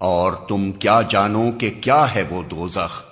اور تم کیا جانو کہ کیا ہے وہ دوزخ؟